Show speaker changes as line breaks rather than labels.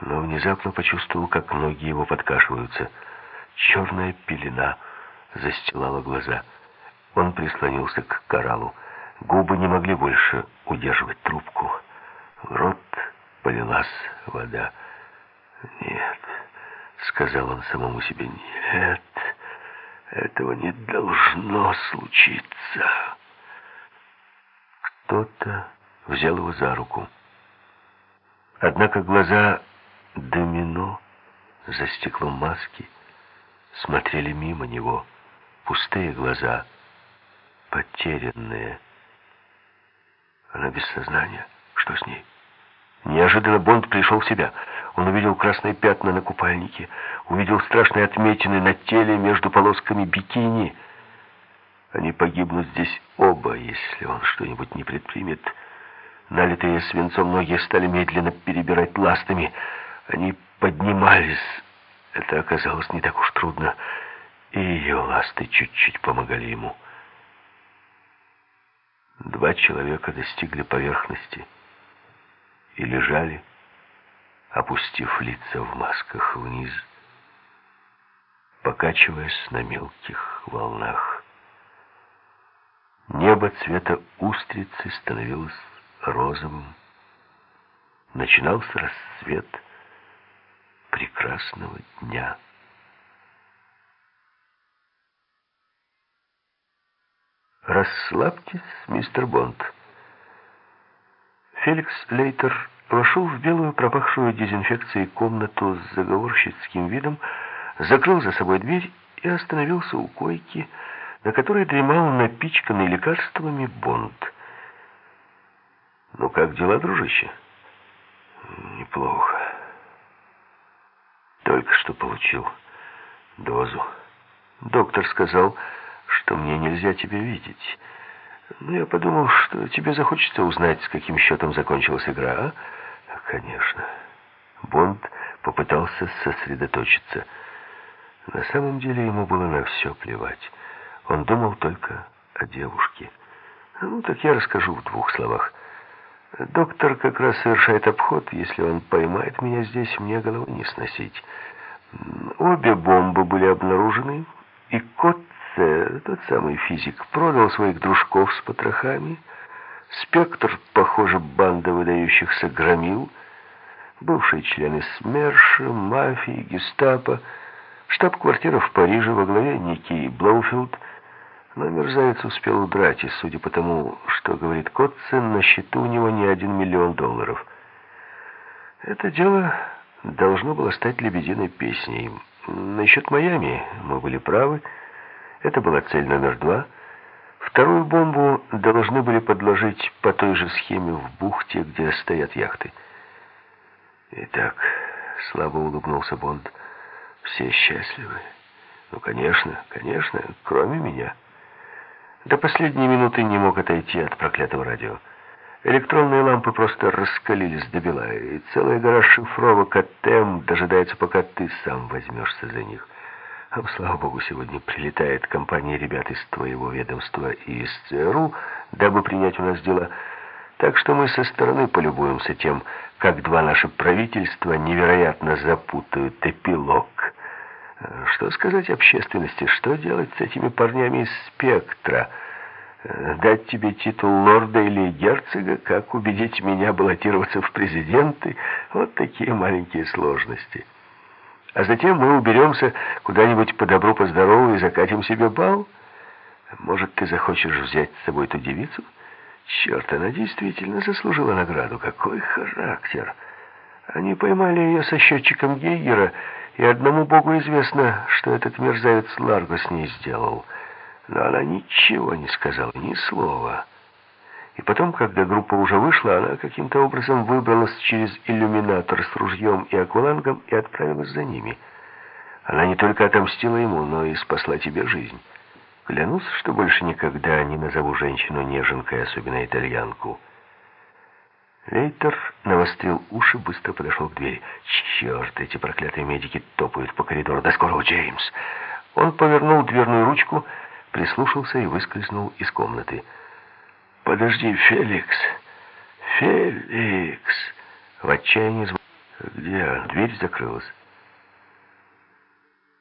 но внезапно почувствовал, как ноги его подкашиваются. Черная пелена застилала глаза. Он прислонился к кораллу. Губы не могли больше удерживать трубку. В рот полилась вода. «Нет», — сказал он самому себе, — «нет, этого не должно случиться». Кто-то взял его за руку. Однако глаза домино за стеклом маски смотрели мимо него. Пустые глаза, потерянные. Она без сознания. Что с ней? Неожиданно Бонд пришел в себя. Он увидел красные пятна на купальнике, увидел страшные отметины на теле между полосками бикини. Они погибнут здесь оба, если он что-нибудь не предпримет. Налитые свинцом ноги стали медленно перебирать ластами. Они поднимались. Это оказалось не так уж трудно. И ее ласты чуть-чуть помогали ему. Два человека достигли поверхности и лежали, опустив лица в масках вниз, покачиваясь на мелких волнах. Небо цвета устрицы становилось розовым. Начинался рассвет прекрасного дня. «Расслабьтесь, мистер Бонд». Феликс Лейтер вошел в белую пропахшую дезинфекцией комнату с заговорщицким видом, закрыл за собой дверь и остановился у койки, на которой дремал напичканный лекарствами Бонд. «Ну как дела, дружище?» «Неплохо. Только что получил дозу. Доктор сказал, что мне нельзя тебя видеть. Но я подумал, что тебе захочется узнать, с каким счетом закончилась игра, а?» «Конечно». Бонд попытался сосредоточиться. На самом деле ему было на все плевать. Он думал только о девушке. Ну, так я расскажу в двух словах. Доктор как раз совершает обход. Если он поймает меня здесь, мне головы не сносить. Обе бомбы были обнаружены, и Котце, тот самый физик, продал своих дружков с потрохами. Спектр, похоже, банда выдающихся громил. Бывшие члены СМЕРШ, мафии, гестапо, штаб-квартира в Париже во главе Ники Блоуфилд — но мерзавец успел удрать, и, судя по тому, что говорит Котцен, на счету у него не один миллион долларов. Это дело должно было стать лебединой песней. Насчет Майами мы были правы. Это была цель номер два. Вторую бомбу должны были подложить по той же схеме в бухте, где стоят яхты. Итак, слабо улыбнулся Бонд, все счастливы. Ну, конечно, конечно, кроме меня. До последней минуты не мог отойти от проклятого радио. Электронные лампы просто раскалились до бела, и целая гора шифровок от ТЭМ дожидается, пока ты сам возьмешься за них. А, слава богу, сегодня прилетает компания ребят из твоего ведомства и из ЦРУ, дабы принять у нас дела. Так что мы со стороны полюбуемся тем, как два наши правительства невероятно запутают эпилог что сказать общественности? Что делать с этими парнями из спектра? Дать тебе титул лорда или герцога? Как убедить меня баллотироваться в президенты? Вот такие маленькие сложности. А затем мы уберемся куда-нибудь по добру, по здорову и закатим себе бал? Может, ты захочешь взять с собой ту девицу? Черт, она действительно заслужила награду. Какой характер! Они поймали ее со счетчиком Гейгера и одному Богу известно, что этот мерзавец Ларго с ней сделал. Но она ничего не сказала, ни слова. И потом, когда группа уже вышла, она каким-то образом выбралась через иллюминатор с ружьем и аквалангом и отправилась за ними. Она не только отомстила ему, но и спасла тебе жизнь. Клянусь, что больше никогда не назову женщину неженкой, особенно итальянку. Лейтер навострил уши, быстро подошел к двери. «Черт, эти проклятые медики топают по коридору. До скорого, Джеймс!» Он повернул дверную ручку, прислушался и выскользнул из комнаты. «Подожди, Феликс! Феликс!» В отчаянии звонил. Где? Дверь закрылась.